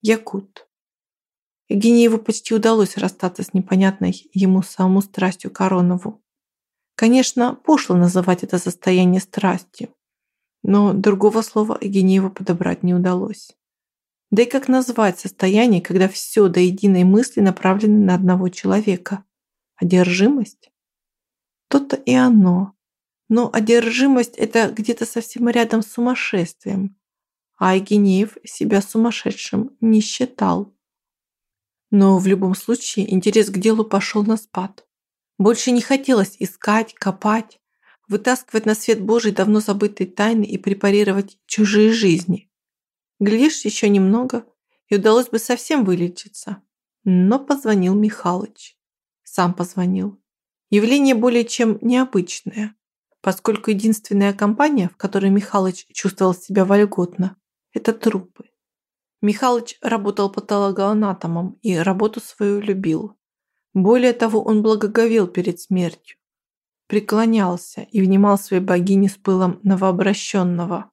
Якут. Евгеньеву почти удалось расстаться с непонятной ему самому страстью Коронову. Конечно, пошло называть это состояние страстью, но другого слова Евгеньеву подобрать не удалось. Да и как назвать состояние, когда все до единой мысли направлено на одного человека? Одержимость? То-то и оно. Но одержимость – это где-то совсем рядом с сумасшествием. А Евгеньев себя сумасшедшим не считал. Но в любом случае интерес к делу пошел на спад. Больше не хотелось искать, копать, вытаскивать на свет Божий давно забытые тайны и препарировать чужие жизни. Глядишь, еще немного, и удалось бы совсем вылечиться. Но позвонил Михалыч. Сам позвонил. Явление более чем необычное, поскольку единственная компания, в которой Михалыч чувствовал себя вольготно, это трупы. Михалыч работал патологоанатомом и работу свою любил. Более того, он благоговел перед смертью, преклонялся и внимал своей богине с пылом новообращенного.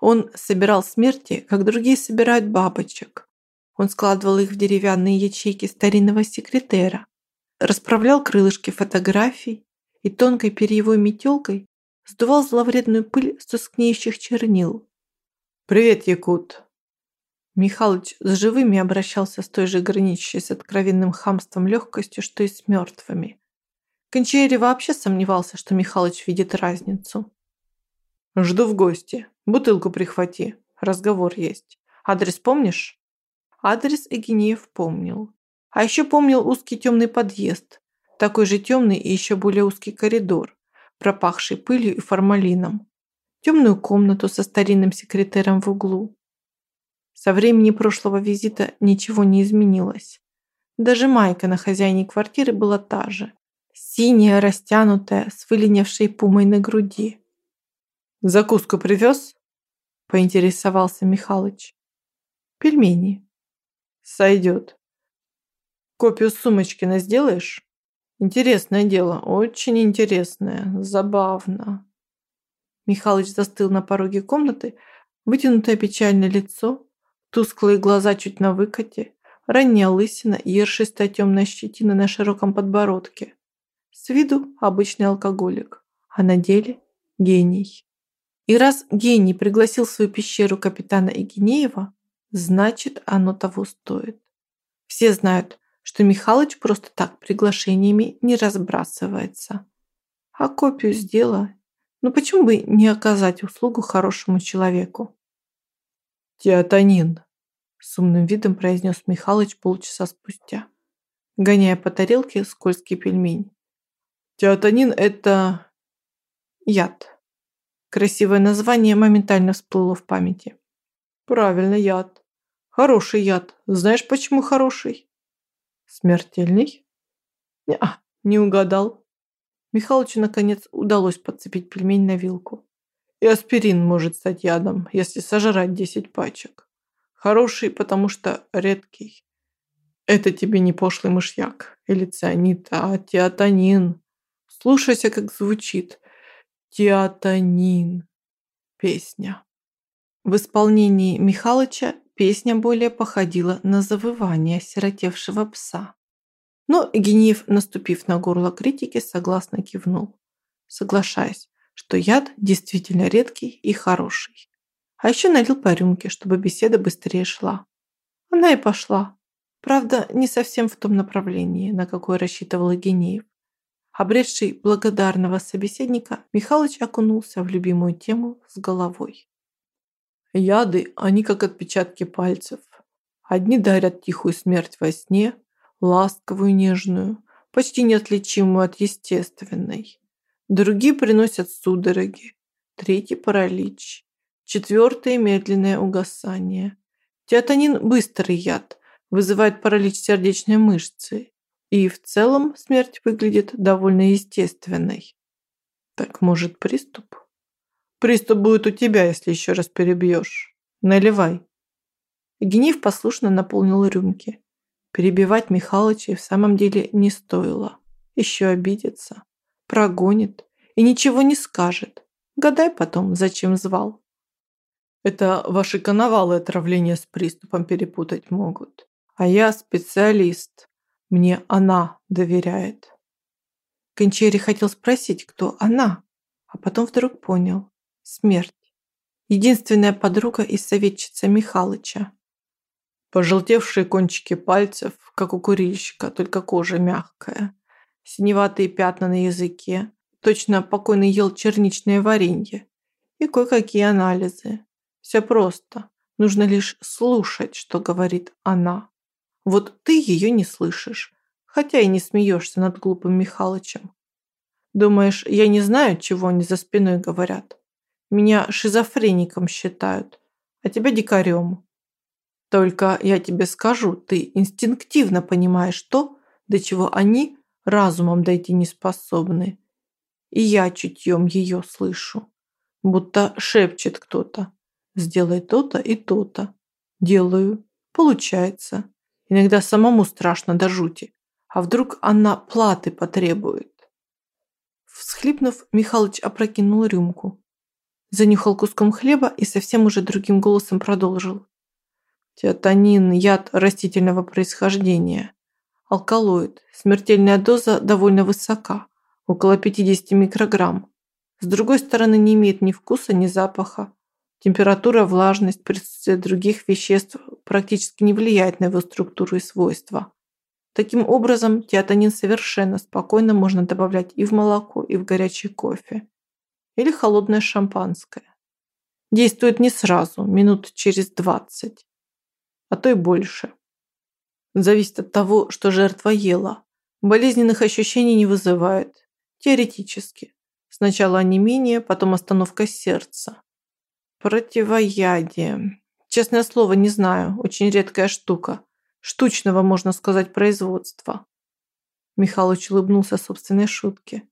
Он собирал смерти, как другие собирают бабочек. Он складывал их в деревянные ячейки старинного секретера, расправлял крылышки фотографий и тонкой перьевой метелкой сдувал зловредную пыль с тускнеющих чернил. «Привет, Якут!» Михалыч с живыми обращался с той же граничащей с откровенным хамством легкостью, что и с мертвыми. Кончери вообще сомневался, что Михалыч видит разницу. «Жду в гости. Бутылку прихвати. Разговор есть. Адрес помнишь?» Адрес Эгинеев помнил. А еще помнил узкий темный подъезд, такой же темный и еще более узкий коридор, пропахший пылью и формалином, темную комнату со старинным секретером в углу, со времени прошлого визита ничего не изменилось. Даже майка на хозяине квартиры была та же. Синяя, растянутая, с выленившей пумой на груди. «Закуску привез?» – поинтересовался Михалыч. «Пельмени». «Сойдет. Копию Сумочкина сделаешь?» «Интересное дело, очень интересное, забавно». Михалыч застыл на пороге комнаты, вытянутое печальное лицо, Тусклые глаза чуть на выкате, ранняя лысина и ершистая темная щетина на широком подбородке. С виду обычный алкоголик, а на деле гений. И раз гений пригласил в свою пещеру капитана Игинеева, значит, оно того стоит. Все знают, что Михалыч просто так приглашениями не разбрасывается. А копию сделала. Ну почему бы не оказать услугу хорошему человеку? «Теотонин», – с умным видом произнес Михалыч полчаса спустя, гоняя по тарелке скользкий пельмень. «Теотонин – это яд». Красивое название моментально всплыло в памяти. «Правильно, яд. Хороший яд. Знаешь, почему хороший?» «Смертельный?» «Не, не угадал». Михалычу, наконец, удалось подцепить пельмень на вилку. И аспирин может стать ядом, если сожрать 10 пачек. Хороший, потому что редкий. Это тебе не пошлый мышьяк или цианид, а теотонин. Слушайся, как звучит. Теотонин. Песня. В исполнении Михалыча песня более походила на завывание сиротевшего пса. Но Генеев, наступив на горло критики, согласно кивнул, соглашаясь, что яд действительно редкий и хороший. А еще налил по рюмке, чтобы беседа быстрее шла. Она и пошла. Правда, не совсем в том направлении, на какое рассчитывал Генеев. Обретший благодарного собеседника, Михалыч окунулся в любимую тему с головой. Яды, они как отпечатки пальцев. Одни дарят тихую смерть во сне, ласковую, нежную, почти неотличимую от естественной. Другие приносят судороги, третий – паралич, четвертый – медленное угасание. Теотонин – быстрый яд, вызывает паралич сердечной мышцы, и в целом смерть выглядит довольно естественной. Так может приступ? Приступ будет у тебя, если еще раз перебьешь. Наливай. Гнев послушно наполнил рюмки. Перебивать Михалыча в самом деле не стоило. Еще обидится прогонит и ничего не скажет. Гадай потом, зачем звал. Это ваши коновалы отравление с приступом перепутать могут. А я специалист. Мне она доверяет. Кончери хотел спросить, кто она, а потом вдруг понял. Смерть. Единственная подруга и советчица Михалыча. Пожелтевшие кончики пальцев, как у курильщика, только кожа мягкая. Синеватые пятна на языке. Точно покойный ел черничное варенье. И кое-какие анализы. Все просто. Нужно лишь слушать, что говорит она. Вот ты ее не слышишь, хотя и не смеешься над глупым Михалычем. Думаешь, я не знаю, чего они за спиной говорят? Меня шизофреником считают, а тебя дикарем. Только я тебе скажу, ты инстинктивно понимаешь то, до чего они разумом дойти не способны. И я чутьем ее слышу, будто шепчет кто-то. Сделай то-то и то-то. Делаю. Получается. Иногда самому страшно до жути. А вдруг она платы потребует? Всхлипнув, Михалыч опрокинул рюмку. Занюхал куском хлеба и совсем уже другим голосом продолжил. Теотанин – яд растительного происхождения. Алкалоид. Смертельная доза довольно высока, около 50 микрограмм. С другой стороны, не имеет ни вкуса, ни запаха. Температура, влажность, присутствие других веществ практически не влияет на его структуру и свойства. Таким образом, теотанин совершенно спокойно можно добавлять и в молоко, и в горячий кофе. Или холодное шампанское. Действует не сразу, минут через 20 а то и больше. Зависит от того, что жертва ела. Болезненных ощущений не вызывает. Теоретически. Сначала онемение, потом остановка сердца. Противоядие. Честное слово, не знаю. Очень редкая штука. Штучного, можно сказать, производства. Михалыч улыбнулся собственной шутке.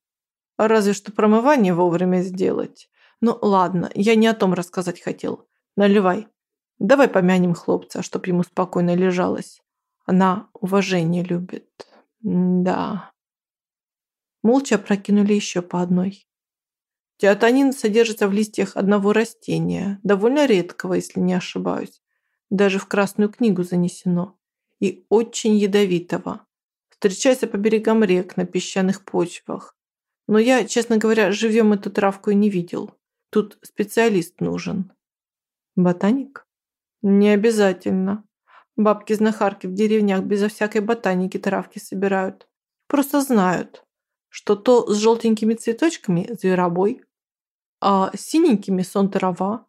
Разве что промывание вовремя сделать. Ну ладно, я не о том рассказать хотел. Наливай. Давай помянем хлопца, чтоб ему спокойно лежалось. Она уважение любит. да. Молча прокинули еще по одной. Теотанин содержится в листьях одного растения, довольно редкого, если не ошибаюсь. Даже в Красную книгу занесено. И очень ядовитого. Встречается по берегам рек, на песчаных почвах. Но я, честно говоря, живем эту травку и не видел. Тут специалист нужен. Ботаник? Не обязательно. Бабки-знахарки в деревнях безо всякой ботаники травки собирают. Просто знают, что то с желтенькими цветочками – зверобой, а с синенькими – сон трава.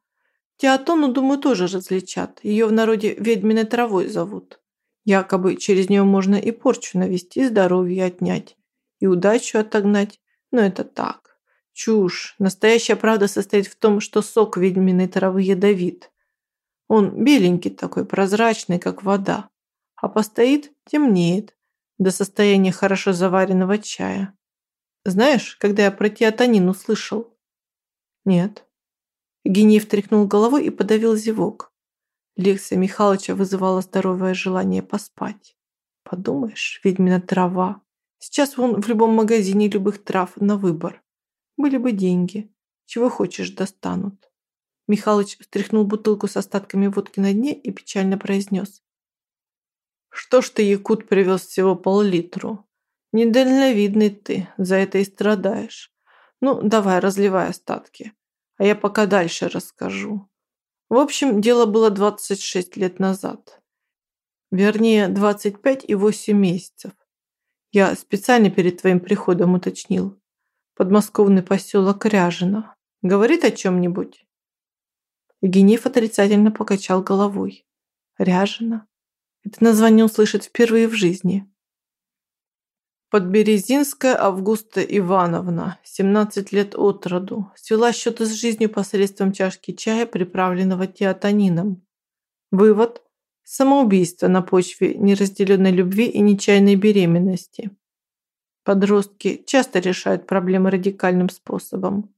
Театону, думаю, тоже различат. Ее в народе ведьминой травой зовут. Якобы через нее можно и порчу навести, здоровье отнять, и удачу отогнать. Но это так. Чушь. Настоящая правда состоит в том, что сок ведьминой травы ядовит. Он беленький такой, прозрачный, как вода. А постоит – темнеет, до состояния хорошо заваренного чая. Знаешь, когда я про теотанин услышал? Нет. Генеев тряхнул головой и подавил зевок. Лекция Михайловича вызывала здоровое желание поспать. Подумаешь, ведьмина трава. Сейчас вон в любом магазине любых трав на выбор. Были бы деньги. Чего хочешь, достанут. Михалыч встряхнул бутылку с остатками водки на дне и печально произнес. «Что ж ты, Якут, привез всего пол-литру? Недальновидный ты, за это и страдаешь. Ну, давай, разливай остатки, а я пока дальше расскажу. В общем, дело было 26 лет назад. Вернее, 25 и 8 месяцев. Я специально перед твоим приходом уточнил. Подмосковный поселок Ряжино. Говорит о чем-нибудь?» Евгеньев отрицательно покачал головой. Ряжена. Это название услышит впервые в жизни. Подберезинская Августа Ивановна, 17 лет от роду, свела счеты с жизнью посредством чашки чая, приправленного теотанином. Вывод – самоубийство на почве неразделенной любви и нечаянной беременности. Подростки часто решают проблемы радикальным способом.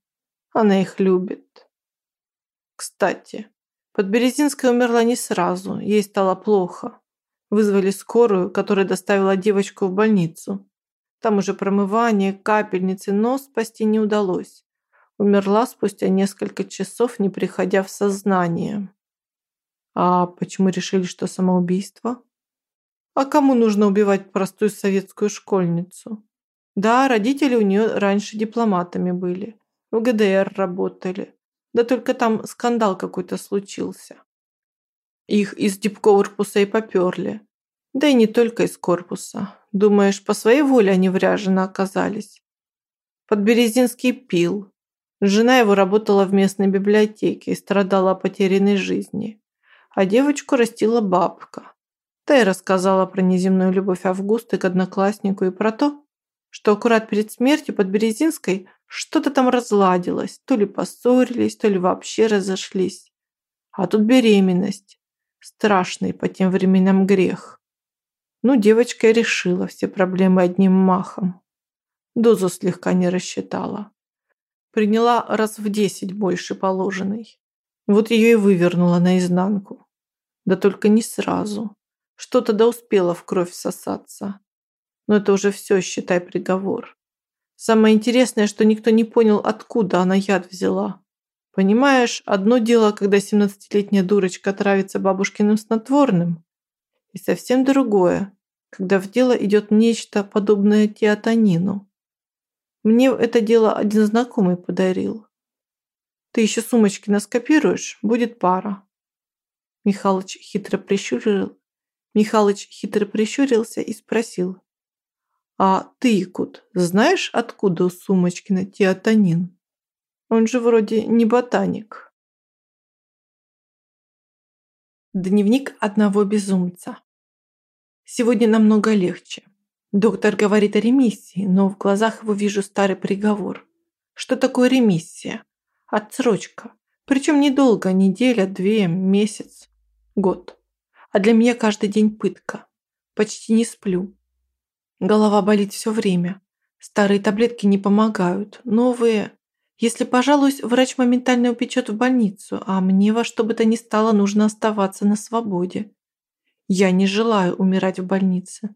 Она их любит. Кстати, Подберезинская умерла не сразу, ей стало плохо. Вызвали скорую, которая доставила девочку в больницу. Там уже промывание, капельницы, но спасти не удалось. Умерла спустя несколько часов, не приходя в сознание. А почему решили, что самоубийство? А кому нужно убивать простую советскую школьницу? Да, родители у нее раньше дипломатами были. В ГДР работали. Да только там скандал какой-то случился. Их из дипкорпуса и поперли. Да и не только из корпуса. Думаешь, по своей воле они вряжены оказались? Подберезинский пил. Жена его работала в местной библиотеке и страдала о потерянной жизни. А девочку растила бабка. Та и рассказала про неземную любовь Августы к однокласснику и про то, что аккурат перед смертью под Березинской что-то там разладилось, то ли поссорились, то ли вообще разошлись. А тут беременность. Страшный по тем временам грех. Ну, девочка решила все проблемы одним махом. Дозу слегка не рассчитала. Приняла раз в десять больше положенной. Вот ее и вывернула наизнанку. Да только не сразу. Что-то да успела в кровь всосаться. Но это уже все, считай, приговор. Самое интересное, что никто не понял, откуда она яд взяла. Понимаешь, одно дело, когда 17-летняя дурочка травится бабушкиным снотворным, и совсем другое, когда в дело идет нечто подобное теотанину. Мне это дело один знакомый подарил. Ты еще сумочки наскопируешь, будет пара. Михалыч хитро прищурил. Михалыч хитро прищурился и спросил. А ты, Якут, знаешь, откуда у Сумочкина теотанин? Он же вроде не ботаник. Дневник одного безумца. Сегодня намного легче. Доктор говорит о ремиссии, но в глазах его вижу старый приговор. Что такое ремиссия? Отсрочка. Причем недолго, неделя, две, месяц, год. А для меня каждый день пытка. Почти не сплю. Голова болит все время. Старые таблетки не помогают. Новые... Если пожалуюсь, врач моментально упечет в больницу, а мне во что бы то ни стало нужно оставаться на свободе. Я не желаю умирать в больнице.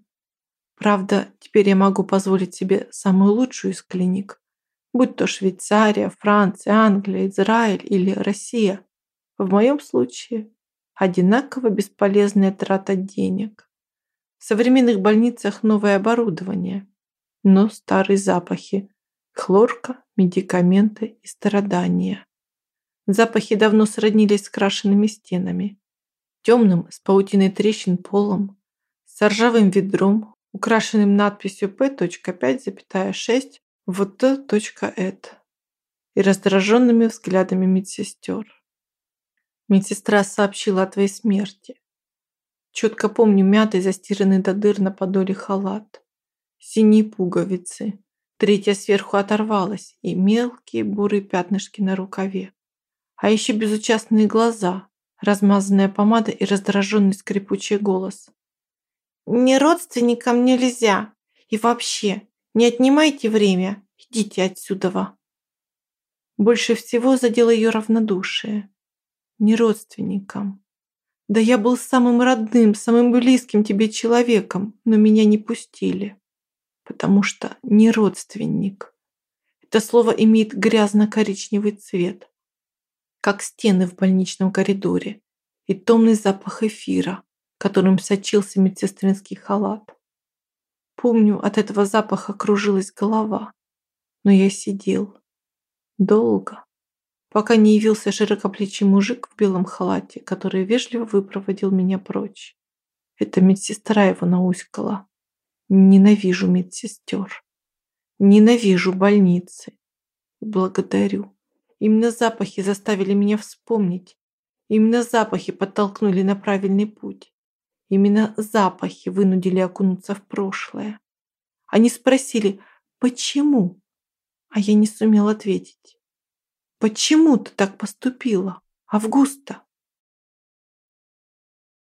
Правда, теперь я могу позволить себе самую лучшую из клиник. Будь то Швейцария, Франция, Англия, Израиль или Россия. В моем случае одинаково бесполезная трата денег. В современных больницах новое оборудование, но старые запахи, хлорка, медикаменты и страдания. Запахи давно сроднились с крашенными стенами, темным с паутиной трещин полом, с ржавым ведром, украшенным надписью P.5,6 в T.эд и раздраженными взглядами медсестер. Медсестра сообщила о твоей смерти. Четко помню мятый, застиранный до дыр на подоле халат, синие пуговицы, Третья сверху оторвалась, и мелкие бурые пятнышки на рукаве. А еще безучастные глаза, размазанная помада и раздраженный скрипучий голос. «Не родственникам нельзя. И вообще, не отнимайте время. Идите отсюда». Больше всего задело ее равнодушие. Не родственникам. Да я был самым родным, самым близким тебе человеком, но меня не пустили потому что не родственник. Это слово имеет грязно-коричневый цвет, как стены в больничном коридоре, и томный запах эфира, которым сочился медсестринский халат. Помню, от этого запаха кружилась голова, но я сидел долго, пока не явился широкоплечий мужик в белом халате, который вежливо выпроводил меня прочь. Это медсестра его науськала. Ненавижу медсестер. Ненавижу больницы. Благодарю. Именно запахи заставили меня вспомнить. Именно запахи подтолкнули на правильный путь. Именно запахи вынудили окунуться в прошлое. Они спросили, почему? А я не сумел ответить. Почему ты так поступила, Августа?